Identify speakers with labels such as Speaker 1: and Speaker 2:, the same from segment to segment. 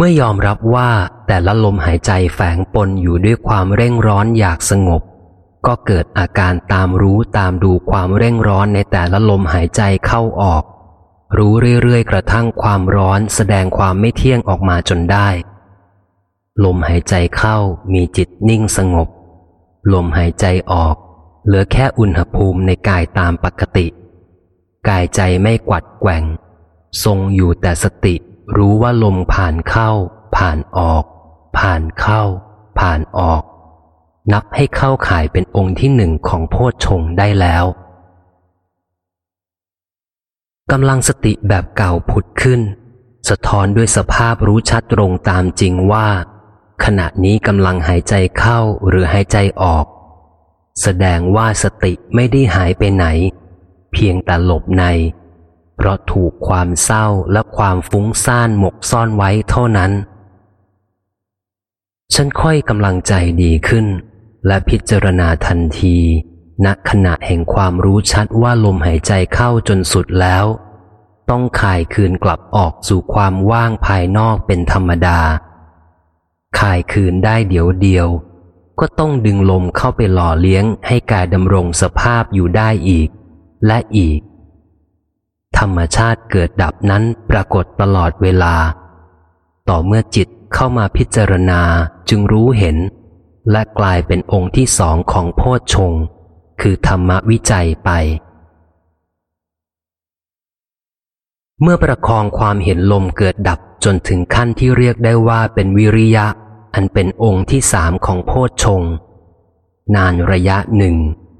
Speaker 1: เมื่อยอมรับว่าแต่ละลมหายใจแฝงปนอยู่ด้วยความเร่งร้อนอยากสงบ ก็เกิดอาการตามรู้ตามดูความเร่งร้อนในแต่ละลมหายใจเข้าออก รู้เรื่อยๆ กระทั่งความร้อนแสดงความไม่เที่ยงออกมาจนได้ ลมหายใจเข้ามีจิตนิ่งสงบ ลมหายใจออก เหลือแค่อุณหภูมิในกายตามปกติ กายใจไม่กวัดแกว่ง ทรงอยู่แต่สติ รู้ว่าลมผ่านเข้า ผ่านออก ผ่านเข้า ผ่านออก นับให้เข้าข่ายเป็นองค์ที่หนึ่งของโพชฌงได้แล้วกำลังสติแบบเก่าผุดขึ้น สะท้อนด้วยสภาพรู้ชัดตรงตามจริงว่า ขณะนี้กำลังหายใจเข้าหรือหายใจออก แสดงว่าสติไม่ได้หายไปไหน เพียงแต่หลบใน เพราะถูกความเศร้าและความฟุ้งซ่านหมกซ่อนไว้เท่านั้น ฉันค่อยกำลังใจดีขึ้น และพิจารณาทันที ณขณะแห่งความรู้ชัดว่าลมหายใจเข้าจนสุดแล้ว ต้องคายคืนกลับออกสู่ความว่างภายนอกเป็นธรรมดาคายคืนได้เดี๋ยวเดียว ก็ต้องดึงลมเข้าไปหล่อเลี้ยงให้กายดำรงสภาพอยู่ได้อีก และอีก ธรรมชาติเกิดดับนั้นปรากฏตลอดเวลา ต่อเมื่อจิตเข้ามาพิจารณาจึงรู้เห็น และกลายเป็นองค์ที่สองของโพชฌงคือธรรมวิจัยไป เมื่อประคองความเห็นลมเกิดดับจนถึงขั้นที่เรียกได้ว่าเป็นวิริยะ อันเป็นองค์ที่สามของโพชฌงนานระยะหนึ่ง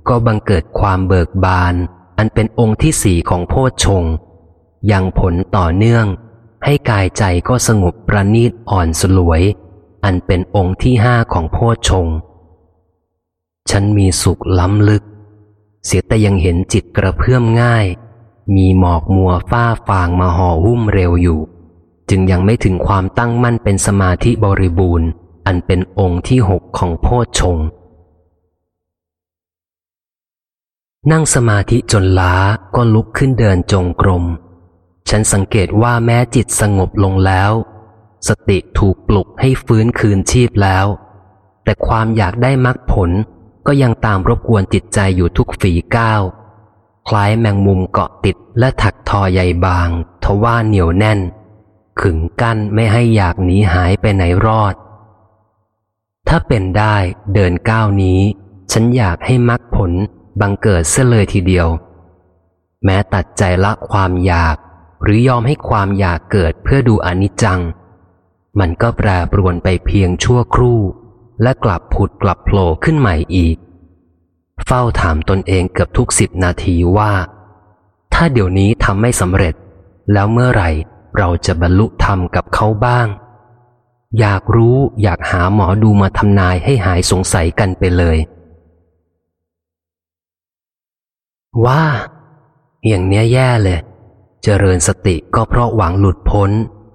Speaker 1: ก็บังเกิดความเบิกบาน อันเป็นองค์ที่สี่ของโพชงยังผลต่อเนื่อง ให้กายใจก็สงบประณีตอ่อนสลวย อันเป็นองค์ที่ห้าของโพชงฉันมีสุขล้ำลึก เสียแต่ยังเห็นจิตกระเพื่อมง่าย มีหมอกมัวฝ้าฟางมาห่อหุ้มเร็วอยู่ จึงยังไม่ถึงความตั้งมั่นเป็นสมาธิบริบูรณ์ อันเป็นองค์ที่หกของโพชงค์ นั่งสมาธิจนล้าก็ลุกขึ้นเดินจงกรม ฉันสังเกตว่าแม้จิตสงบลงแล้ว สติถูกปลุกให้ฟื้นคืนชีพแล้ว แต่ความอยากได้มรรคผลก็ยังตามรบกวนจิตใจอยู่ทุกฝีก้าวคล้ายแมงมุมเกาะติดและถักทอใยบาง ทว่าเหนียวแน่น ขึงกั้นไม่ให้อยากหนีหายไปไหนรอด ถ้าเป็นได้เดินก้าวนี้ ฉันอยากให้มรรคผล บังเกิดเสียเลยทีเดียว แม้ตัดใจละความอยาก หรือยอมให้ความอยากเกิดเพื่อดูอนิจจัง มันก็แปรปรวนไปเพียงชั่วครู่ และกลับผุดกลับโผล่ขึ้นใหม่อีก เฝ้าถามตนเองเกือบทุกสิบนาทีว่า ถ้าเดี๋ยวนี้ทำไม่สำเร็จ แล้วเมื่อไหร่เราจะบรรลุธรรมกับเขาบ้าง อยากรู้อยากหาหมอดูมาทำนายให้หายสงสัยกันไปเลย ว่า อย่างเนี้ยแย่เลย เจริญสติก็เพราะหวังหลุดพ้น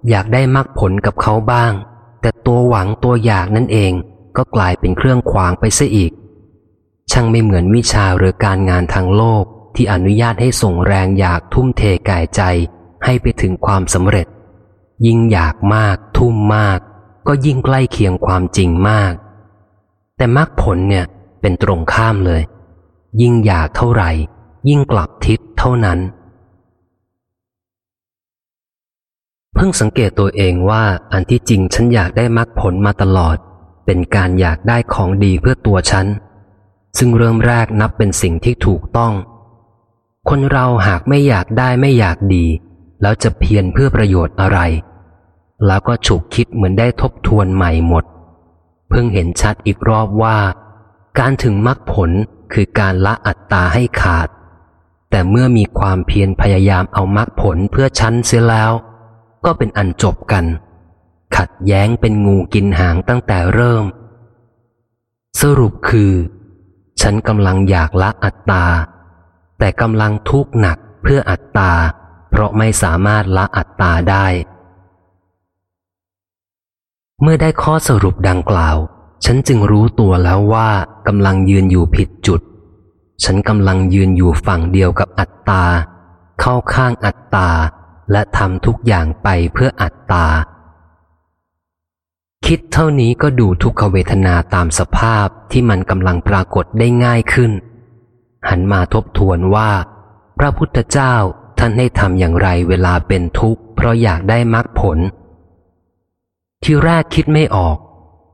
Speaker 1: อยากได้มรรคผลกับเขาบ้าง แต่ตัวหวังตัวอยากนั่นเองก็กลายเป็นเครื่องขวางไปซะอีก ช่างไม่เหมือนวิชาหรือการงานทางโลกที่อนุญาตให้ส่งแรงอยากทุ่มเทกายใจ ให้ไปถึงความสำเร็จ ยิ่งอยากมาก ทุ่มมาก ก็ยิ่งใกล้เคียงความจริงมาก แต่มรรคผลเนี่ยเป็นตรงข้ามเลย ยิ่งอยากเท่าไหร่ ยิ่งกลับทิศเท่านั้น เพิ่งสังเกตตัวเองว่าอันที่จริงฉันอยากได้มรรคผลมาตลอด เป็นการอยากได้ของดีเพื่อตัวฉัน ซึ่งเริ่มแรกนับเป็นสิ่งที่ถูกต้อง คนเราหากไม่อยากได้ไม่อยากดี แล้วจะเพียรเพื่อประโยชน์อะไร แล้วก็ฉุกคิดเหมือนได้ทบทวนใหม่หมด เพิ่งเห็นชัดอีกรอบว่า การถึงมรรคผลคือการละอัตตาให้ขาด แต่เมื่อมีความเพียรพยายามเอามรรคผลเพื่อชั้นเสียแล้ว ก็เป็นอันจบกัน ขัดแย้งเป็นงูกินหางตั้งแต่เริ่ม สรุปคือ ฉันกำลังอยากละอัตตา แต่กำลังทุกข์หนักเพื่ออัตตา เพราะไม่สามารถละอัตตาได้ เมื่อได้ข้อสรุปดังกล่าว ฉันจึงรู้ตัวแล้วว่ากำลังยืนอยู่ผิดจุด ฉันกำลังยืนอยู่ฝั่งเดียวกับอัตตา เข้าข้างอัตตา และทำทุกอย่างไปเพื่ออัตตา คิดเท่านี้ก็ดูทุกขเวทนาตามสภาพที่มันกำลังปรากฏได้ง่ายขึ้น หันมาทบทวนว่า พระพุทธเจ้าท่านให้ทำอย่างไรเวลาเป็นทุกข์ เพราะอยากได้มรรคผล ที่แรกคิดไม่ออก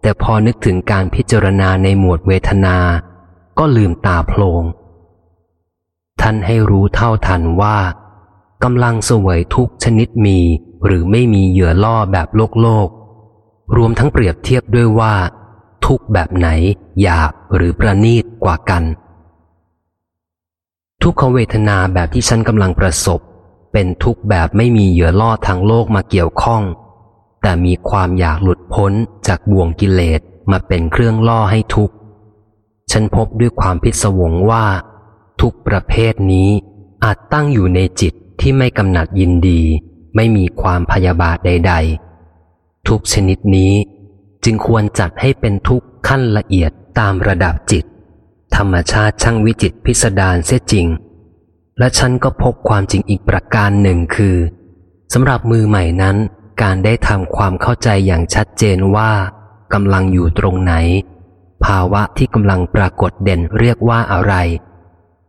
Speaker 1: แต่พอนึกถึงการพิจารณาในหมวดเวทนา ก็ลืมตาโพลงท่านให้รู้เท่าทันว่ากำลังสวยทุกชนิดมีหรือไม่มีเหยื่อล่อแบบโลกโลก รวมทั้งเปรียบเทียบด้วยว่า ทุกแบบไหนหยาบหรือประณีตกว่ากัน ทุกขเวทนาแบบที่ฉันกำลังประสบ เป็นทุกแบบไม่มีเหยื่อล่อทางโลกมาเกี่ยวข้อง แต่มีความอยากหลุดพ้นจากบ่วงกิเลสมาเป็นเครื่องล่อให้ทุกข์ ฉันพบด้วยความพิศวงว่า ทุกประเภทนี้อาจตั้งอยู่ในจิตที่ไม่กำหนัดยินดี ไม่มีความพยาบาทใด ๆ ทุกชนิดนี้จึงควรจัดให้เป็นทุกขั้นละเอียดตามระดับจิต ธรรมชาติช่างวิจิตพิสดารเสียจริง และฉันก็พบความจริงอีกประการหนึ่งคือสำหรับมือใหม่นั้น การได้ทำความเข้าใจอย่างชัดเจนว่ากำลังอยู่ตรงไหนาวะที่กำลังปรากฏเด่นเรียกว่าอะไร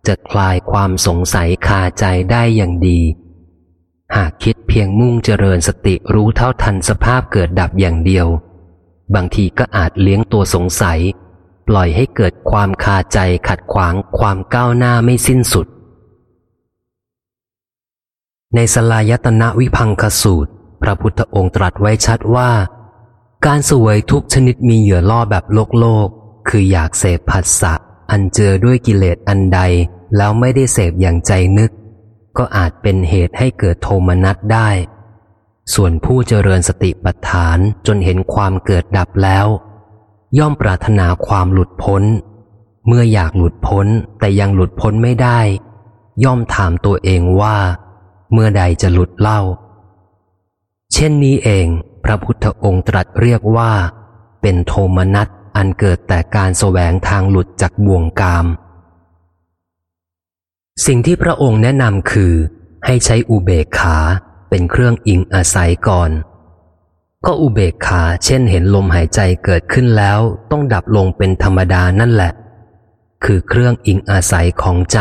Speaker 1: จะคลายความสงสัยคาใจได้อย่างดี หากคิดเพียงมุ่งเจริญสติรู้เท่าทันสภาพเกิดดับอย่างเดียว บางทีก็อาจเลี้ยงตัวสงสัย ปล่อยให้เกิดความคาใจขัดขวางความก้าวหน้าไม่สิ้นสุด ในสลายตนะวิพังคสูตร พระพุทธองค์ตรัสไว้ชัดว่าการสวยทุกชนิดมีเหยื่อล่อแบบโลกโลก คืออยากเสพผัสสะอันเจอด้วยกิเลสอันใด แล้วไม่ได้เสพอย่างใจนึก ก็อาจเป็นเหตุให้เกิดโทมนัสได้ ส่วนผู้เจริญสติปัฏฐานจนเห็นความเกิดดับแล้ว ย่อมปรารถนาความหลุดพ้น เมื่ออยากหลุดพ้นแต่ยังหลุดพ้นไม่ได้ ย่อมถามตัวเองว่า เมื่อใดจะหลุดเล่า เช่นนี้เอง พระพุทธองค์ตรัสเรียกว่า เป็นโทมนัส อันเกิดแต่การแสวงทางหลุดจากบ่วงกาม สิ่งที่พระองค์แนะนำคือ ให้ใช้อุเบกขาเป็นเครื่องอิงอาศัยก่อน ก็อุเบกขาเช่นเห็นลมหายใจเกิดขึ้นแล้ว ต้องดับลงเป็นธรรมดานั่นแหละ คือเครื่องอิงอาศัยของใจ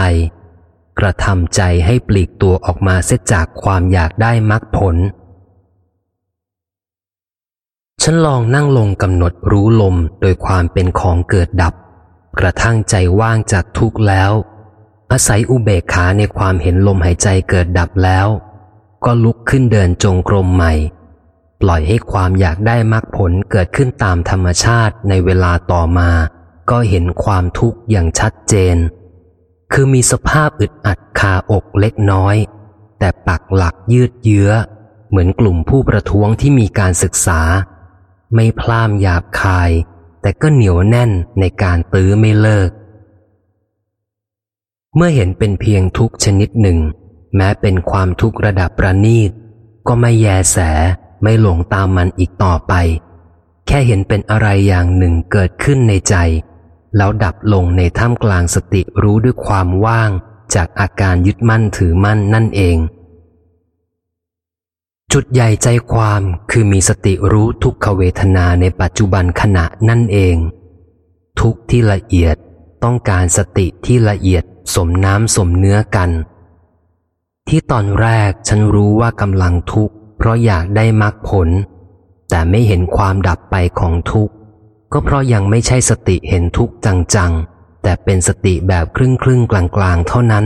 Speaker 1: กระทำใจให้ปลีกตัวออกมาเสียจากความอยากได้มรรคผล ฉันลองนั่งลงกำหนดรู้ลมโดยความเป็นของเกิดดับ กระทั่งใจว่างจากทุกข์แล้ว อาศัยอุเบกขาในความเห็นลมหายใจเกิดดับแล้ว ก็ลุกขึ้นเดินจงกรมใหม่ ปล่อยให้ความอยากได้มรรคผลเกิดขึ้นตามธรรมชาติในเวลาต่อมา ก็เห็นความทุกข์อย่างชัดเจน คือมีสภาพอึดอัดคาอกเล็กน้อย แต่ปักหลักยืดเยื้อ เหมือนกลุ่มผู้ประท้วงที่มีการศึกษา ไม่พลามหยาบคาย แต่ก็เหนียวแน่นในการตื้อไม่เลิก เมื่อเห็นเป็นเพียงทุกชนิดหนึ่ง แม้เป็นความทุกข์ระดับประณีต ก็ไม่แยแสไม่หลงตามมันอีกต่อไป แค่เห็นเป็นอะไรอย่างหนึ่งเกิดขึ้นในใจ แล้วดับลงในท่ามกลางสติรู้ด้วยความว่าง จากอาการยึดมั่นถือมั่นนั่นเอง จุดใหญ่ใจความคือมีสติรู้ทุกขเวทนาในปัจจุบันขณะนั่นเอง ทุกที่ละเอียดต้องการสติที่ละเอียดสมน้ำสมเนื้อกัน ที่ตอนแรกฉันรู้ว่ากำลังทุกข์เพราะอยากได้มรรคผล แต่ไม่เห็นความดับไปของทุกข์ ก็เพราะยังไม่ใช่สติเห็นทุกข์จังๆ แต่เป็นสติแบบครึ่งครึ่งกลางๆ เท่านั้น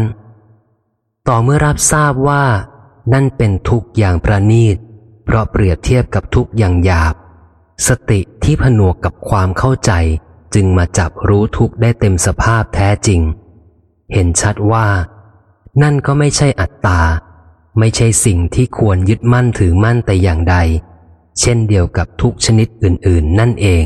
Speaker 1: ต่อเมื่อรับทราบว่า นั่นเป็นทุกอย่างประณีต เพราะเปรียบเทียบกับทุกอย่างหยาบ สติที่ผนวกกับความเข้าใจ จึงมาจับรู้ทุกได้เต็มสภาพแท้จริง เห็นชัดว่า นั่นก็ไม่ใช่อัตตา ไม่ใช่สิ่งที่ควรยึดมั่นถือมั่นแต่อย่างใด เช่นเดียวกับทุกชนิดอื่น ๆ นั่นเอง